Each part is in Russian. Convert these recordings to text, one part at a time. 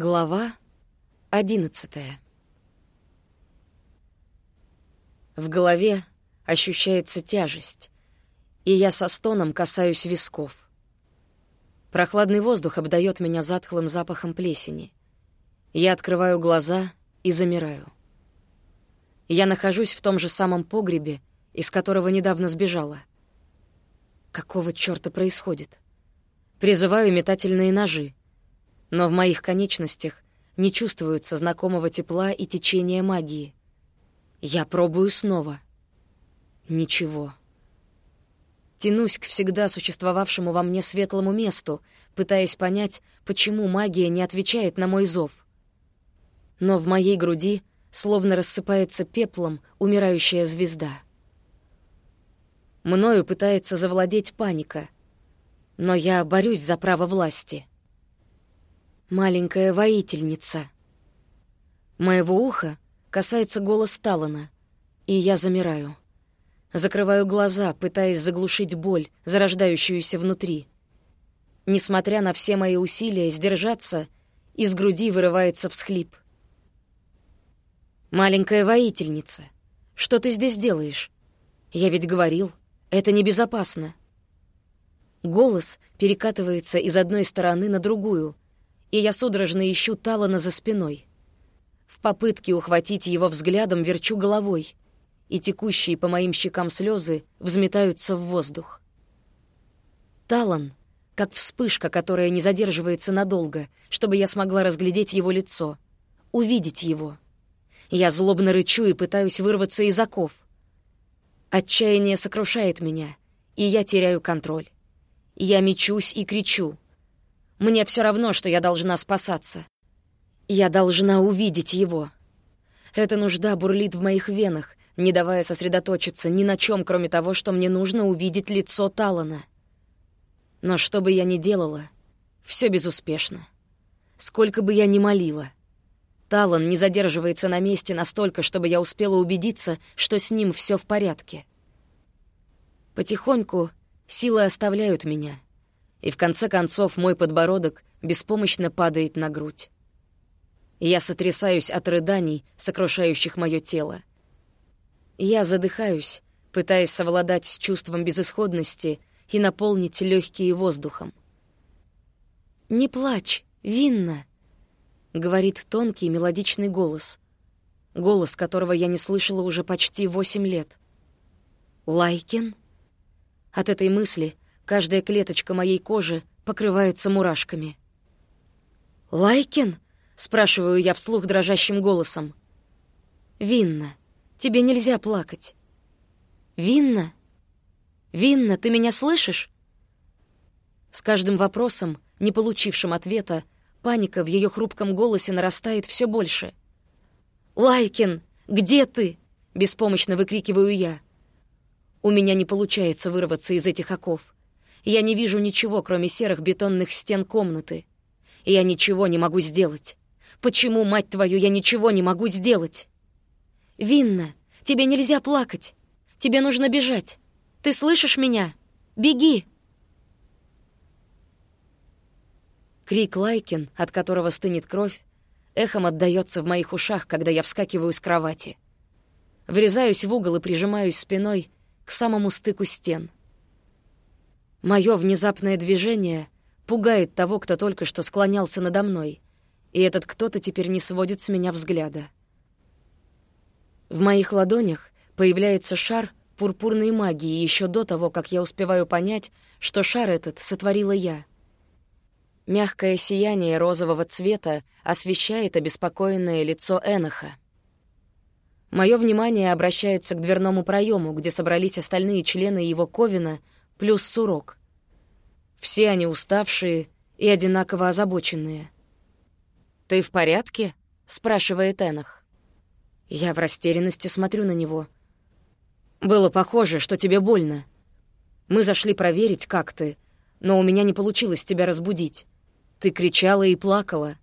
Глава одиннадцатая. В голове ощущается тяжесть, и я со стоном касаюсь висков. Прохладный воздух обдает меня затхлым запахом плесени. Я открываю глаза и замираю. Я нахожусь в том же самом погребе, из которого недавно сбежала. Какого чёрта происходит? Призываю метательные ножи — но в моих конечностях не чувствуется знакомого тепла и течения магии. Я пробую снова. Ничего. Тянусь к всегда существовавшему во мне светлому месту, пытаясь понять, почему магия не отвечает на мой зов. Но в моей груди словно рассыпается пеплом умирающая звезда. Мною пытается завладеть паника, но я борюсь за право власти — маленькая воительница. Моего уха касается голос Талана, и я замираю. Закрываю глаза, пытаясь заглушить боль, зарождающуюся внутри. Несмотря на все мои усилия сдержаться, из груди вырывается всхлип. «Маленькая воительница, что ты здесь делаешь? Я ведь говорил, это небезопасно». Голос перекатывается из одной стороны на другую — и я судорожно ищу Талана за спиной. В попытке ухватить его взглядом верчу головой, и текущие по моим щекам слезы взметаются в воздух. Талан, как вспышка, которая не задерживается надолго, чтобы я смогла разглядеть его лицо, увидеть его. Я злобно рычу и пытаюсь вырваться из оков. Отчаяние сокрушает меня, и я теряю контроль. Я мечусь и кричу — мне все равно, что я должна спасаться. Я должна увидеть его. Эта нужда бурлит в моих венах, не давая сосредоточиться ни на чем, кроме того, что мне нужно увидеть лицо Талана. Но что бы я ни делала, все безуспешно. Сколько бы я ни молила. Талан не задерживается на месте настолько, чтобы я успела убедиться, что с ним все в порядке. Потихоньку силы оставляют меня — и в конце концов мой подбородок беспомощно падает на грудь. Я сотрясаюсь от рыданий, сокрушающих мое тело. Я задыхаюсь, пытаясь совладать с чувством безысходности и наполнить легкие воздухом. «Не плачь, Винна!» — говорит тонкий мелодичный голос, голос которого я не слышала уже почти восемь лет. «Лайкин?» От этой мысли — Каждая клеточка моей кожи покрывается мурашками. «Лайкин?» — спрашиваю я вслух дрожащим голосом. «Винна, тебе нельзя плакать». «Винна? Винна, ты меня слышишь?» С каждым вопросом, не получившим ответа, паника в ее хрупком голосе нарастает все больше. «Лайкин, где ты?» — беспомощно выкрикиваю я. У меня не получается вырваться из этих оков. Я не вижу ничего, кроме серых бетонных стен комнаты. Я ничего не могу сделать. Почему, мать твою, я ничего не могу сделать? Винна, тебе нельзя плакать. Тебе нужно бежать. Ты слышишь меня? Беги!» Крик Лайкин, от которого стынет кровь, эхом отдаётся в моих ушах, когда я вскакиваю с кровати. Врезаюсь в угол и прижимаюсь спиной к самому стыку стен — Мое внезапное движение пугает того, кто только что склонялся надо мной, и этот кто-то теперь не сводит с меня взгляда. В моих ладонях появляется шар пурпурной магии еще до того, как я успеваю понять, что шар этот сотворила я. Мягкое сияние розового цвета освещает обеспокоенное лицо Эноха. Мое внимание обращается к дверному проему, где собрались остальные члены его ковина — плюс сурок. Все они уставшие и одинаково озабоченные. «Ты в порядке?» — спрашивает Энах. Я в растерянности смотрю на него. «Было похоже, что тебе больно. Мы зашли проверить, как ты, но у меня не получилось тебя разбудить. Ты кричала и плакала».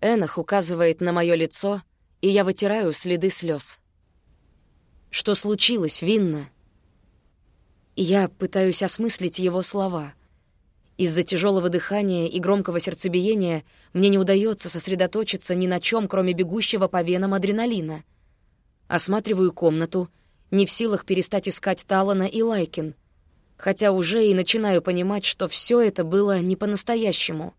Энах указывает на мое лицо, и я вытираю следы слез. «Что случилось, Винна?» Я пытаюсь осмыслить его слова. Из-за тяжелого дыхания и громкого сердцебиения мне не удается сосредоточиться ни на чем, кроме бегущего по венам адреналина. Осматриваю комнату, не в силах перестать искать Талана и Лайкин, хотя уже и начинаю понимать, что все это было не по-настоящему.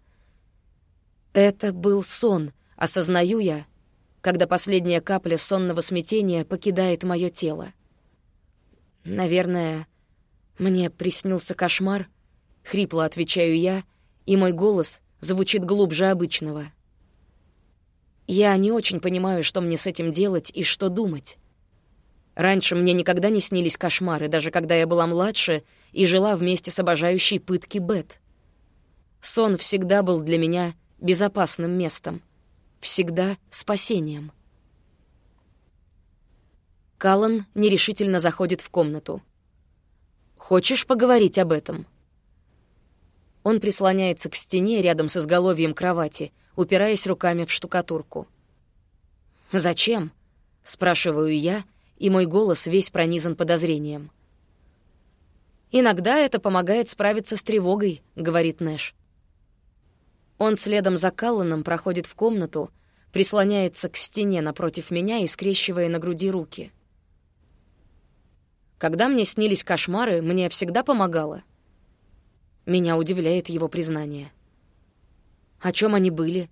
Это был сон, осознаю я, когда последняя капля сонного смятения покидает мое тело. Наверное, мне приснился кошмар — Хрипло отвечаю я, и мой голос звучит глубже обычного. Я не очень понимаю, что мне с этим делать и что думать. Раньше мне никогда не снились кошмары, даже когда я была младше и жила вместе с обожающей пытки Бет. Сон всегда был для меня безопасным местом, всегда спасением. Каллан нерешительно заходит в комнату. «Хочешь поговорить об этом?» Он прислоняется к стене рядом с изголовьем кровати, упираясь руками в штукатурку. «Зачем?» — спрашиваю я, и мой голос весь пронизан подозрением. «Иногда это помогает справиться с тревогой», — говорит Нэш. Он следом за Калланом проходит в комнату, прислоняется к стене напротив меня и скрещивая на груди руки. Когда мне снились кошмары, мне всегда помогало — меня удивляет его признание. О чем они были?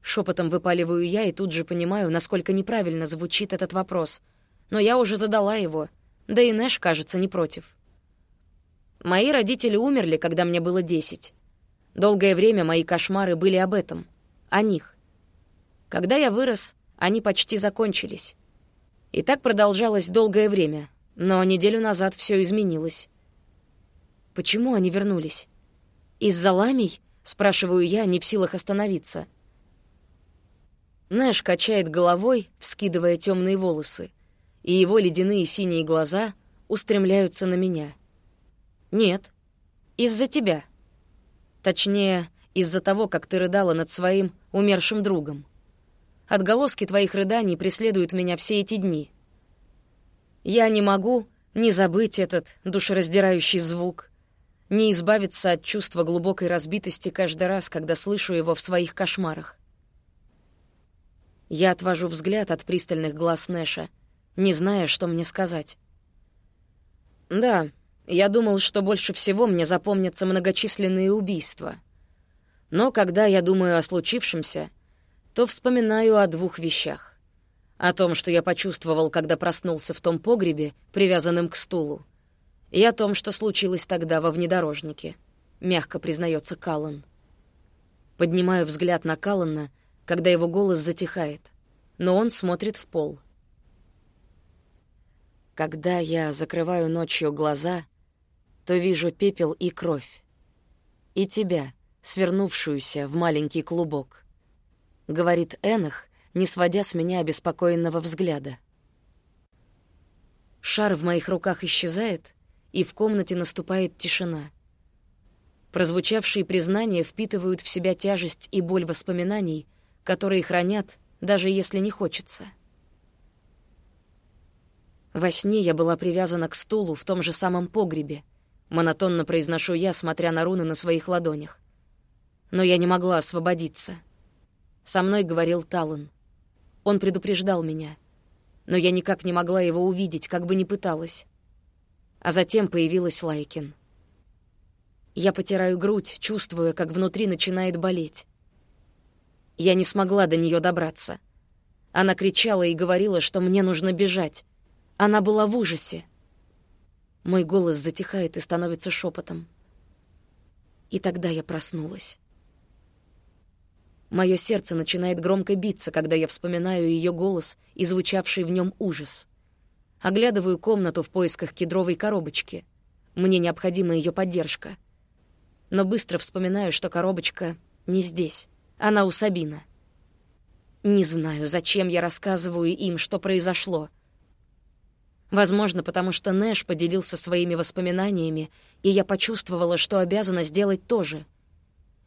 Шепотом выпаливаю я и тут же понимаю, насколько неправильно звучит этот вопрос. Но я уже задала его, да и Нэш, кажется, не против. Мои родители умерли, когда мне было десять. Долгое время мои кошмары были об этом, о них. Когда я вырос, они почти закончились. И так продолжалось долгое время, но неделю назад все изменилось. Почему они вернулись? «Из-за ламий?» — спрашиваю я, не в силах остановиться. Нэш качает головой, вскидывая темные волосы, и его ледяные синие глаза устремляются на меня. «Нет, из-за тебя. Точнее, из-за того, как ты рыдала над своим умершим другом. Отголоски твоих рыданий преследуют меня все эти дни. Я не могу не забыть этот душераздирающий звук, не избавиться от чувства глубокой разбитости каждый раз, когда слышу его в своих кошмарах. Я отвожу взгляд от пристальных глаз Нэша, не зная, что мне сказать. Да, я думал, что больше всего мне запомнятся многочисленные убийства. Но когда я думаю о случившемся, то вспоминаю о двух вещах. О том, что я почувствовал, когда проснулся в том погребе, привязанном к стулу, и о том, что случилось тогда во внедорожнике, мягко признается Каллан. Поднимаю взгляд на Каллана, когда его голос затихает, но он смотрит в пол. Когда я закрываю ночью глаза, то вижу пепел и кровь. И тебя, свернувшуюся в маленький клубок. Говорит Энах, не сводя с меня обеспокоенного взгляда. Шар в моих руках исчезает, и в комнате наступает тишина. Прозвучавшие признания впитывают в себя тяжесть и боль воспоминаний, которые хранят, даже если не хочется. Во сне я была привязана к стулу в том же самом погребе, монотонно произношу я, смотря на руны на своих ладонях. Но я не могла освободиться. Со мной говорил Талан. Он предупреждал меня, но я никак не могла его увидеть, как бы ни пыталась. А затем появилась Лайкин. Я потираю грудь, чувствуя, как внутри начинает болеть. Я не смогла до нее добраться. Она кричала и говорила, что мне нужно бежать. Она была в ужасе. Мой голос затихает и становится шепотом. И тогда я проснулась. Мое сердце начинает громко биться, когда я вспоминаю ее голос и звучавший в нем ужас. Оглядываю комнату в поисках кедровой коробочки. Мне необходима ее поддержка. Но быстро вспоминаю, что коробочка не здесь. Она у Сабина. Не знаю, зачем я рассказываю им, что произошло. Возможно, потому что Нэш поделился своими воспоминаниями, и я почувствовала, что обязана сделать то же.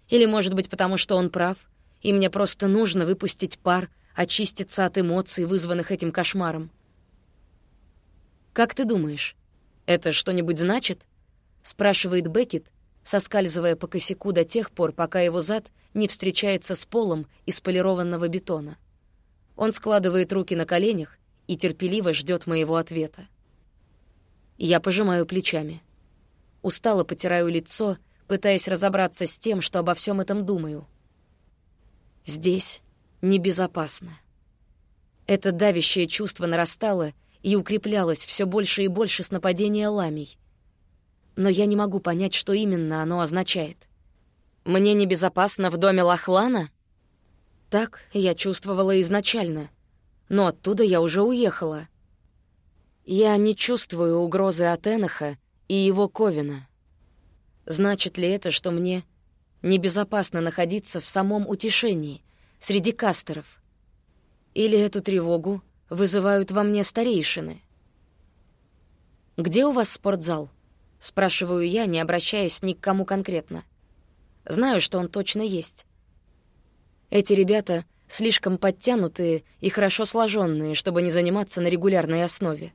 Или, может быть, потому что он прав, и мне просто нужно выпустить пар, очиститься от эмоций, вызванных этим кошмаром. «Как ты думаешь, это что-нибудь значит?» — спрашивает Беккет, соскальзывая по косяку до тех пор, пока его зад не встречается с полом из полированного бетона. Он складывает руки на коленях и терпеливо ждет моего ответа. Я пожимаю плечами. Устало потираю лицо, пытаясь разобраться с тем, что обо всем этом думаю. Здесь небезопасно. Это давящее чувство нарастало и укреплялось все больше и больше с нападения ламий. Но я не могу понять, что именно оно означает. Мне небезопасно в доме Лохлана? Так я чувствовала изначально, но оттуда я уже уехала. Я не чувствую угрозы от Эноха и его Ковина. Значит ли это, что мне небезопасно находиться в самом утешении, среди кастеров? Или эту тревогу вызывают во мне старейшины? «Где у вас спортзал?» — спрашиваю я, не обращаясь ни к кому конкретно. Знаю, что он точно есть. Эти ребята слишком подтянутые и хорошо сложенные, чтобы не заниматься на регулярной основе.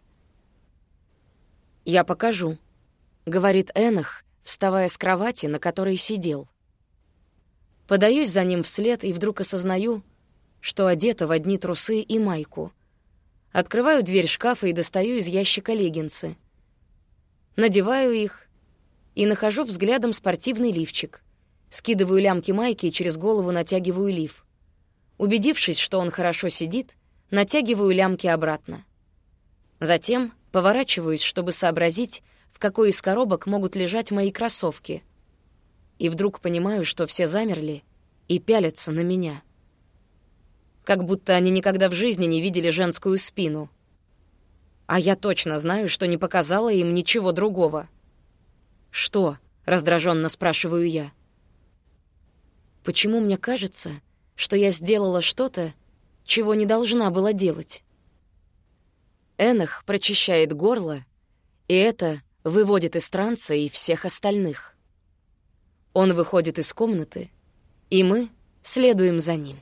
«Я покажу», — говорит Энах, вставая с кровати, на которой сидел. Подаюсь за ним вслед и вдруг осознаю, что одета в одни трусы и майку. Открываю дверь шкафа и достаю из ящика леггинсы. Надеваю их и нахожу взглядом спортивный лифчик. Скидываю лямки майки и через голову натягиваю лиф. Убедившись, что он хорошо сидит, натягиваю лямки обратно. Затем поворачиваюсь, чтобы сообразить, в какой из коробок могут лежать мои кроссовки. И вдруг понимаю, что все замерли и пялятся на меня. Как будто они никогда в жизни не видели женскую спину. А я точно знаю, что не показала им ничего другого. «Что?» — раздраженно спрашиваю я. «Почему мне кажется, что я сделала что-то, чего не должна была делать?» Энах прочищает горло, и это выводит из транса и всех остальных. Он выходит из комнаты, и мы следуем за ним.